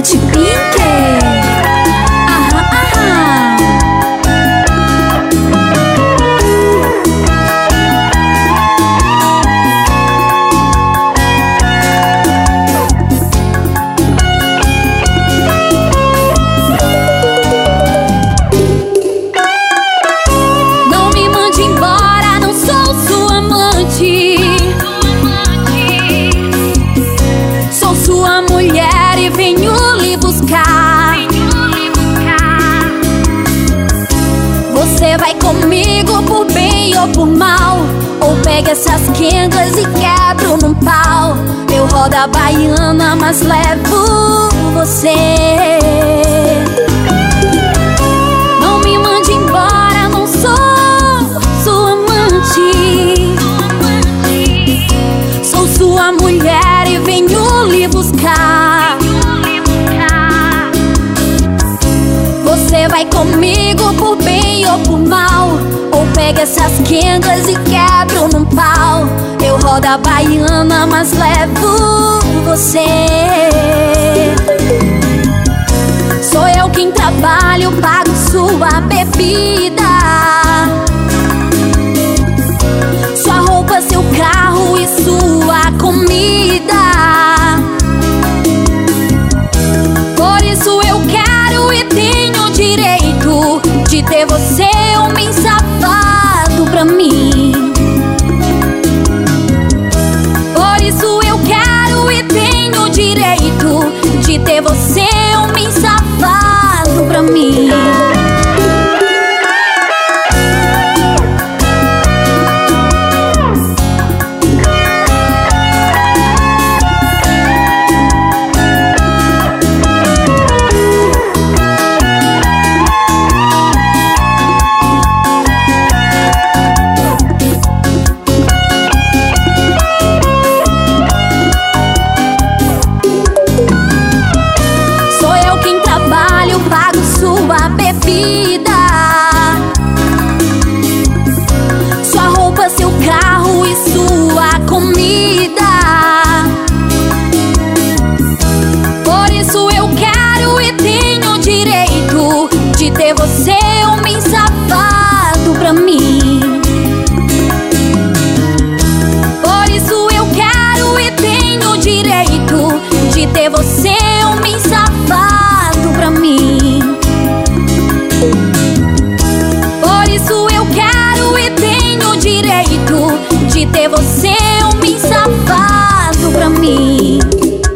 A de Pinker. Aham. Não me mande embora, não sou sua amante. Sou sua mulher. Comigo por bem ou por mal. Ou pega essas quendas e quebro num pau. Eu rodo a baiana, mas levo você. Não me mande embora, não sou sua amante. Sou sua mulher e venho lhe buscar. Você vai comigo por por mal Ou pega essas quendas e quebro num pau. Eu rodo a baiana, mas levo você. Sou eu quem trabalho, pago sua bebida. Sua roupa, seu carro e sua comida. Por isso eu quero e tenho direito De ter você, bebida Sua roupa, seu carro e sua comida. Por isso eu quero e tenho direito De ter você, homem safado pra mim de ter você um bem safado pra mim.